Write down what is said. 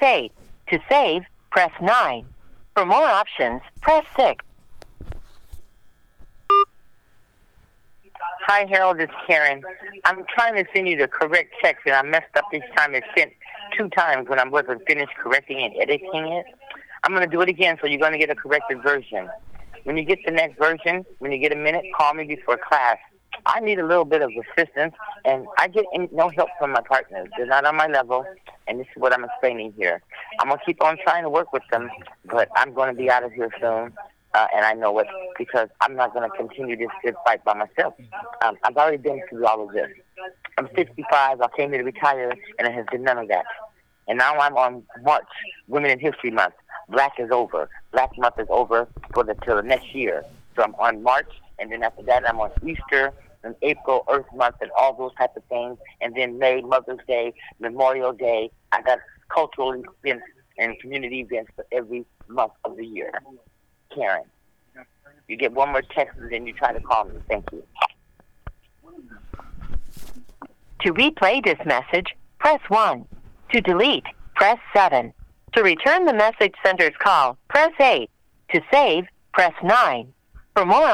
8. To save, press 9. For more options, press 6. Hi, Harold. It's Karen. I'm trying to send you the correct text, and I messed up this time. It sent two times when I wasn't finished correcting and editing it. I'm going to do it again, so you're going to get a corrected version. When you get the next version, when you get a minute, call me before class. I need a little bit of assistance, and I get no help from my partners. They're not on my level, and this is what I'm explaining here. I'm to keep on trying to work with them, but I'm to be out of here soon. Uh, and I know it because I'm not to continue this good fight by myself. Um, I've already been through all of this. I'm 65. I came here to retire, and it has been none of that. And now I'm on March, Women in History Month. Black is over. Black Month is over for the till the next year. So I'm on March, and then after that I'm on Easter and April, Earth Month, and all those type of things. And then May, Mother's Day, Memorial Day. I got cultural events and community events for every month of the year. Karen. You get one more text and then you try to call me. Thank you. To replay this message, press 1. To delete, press 7. To return the message sender's call, press 8. To save, press 9. For more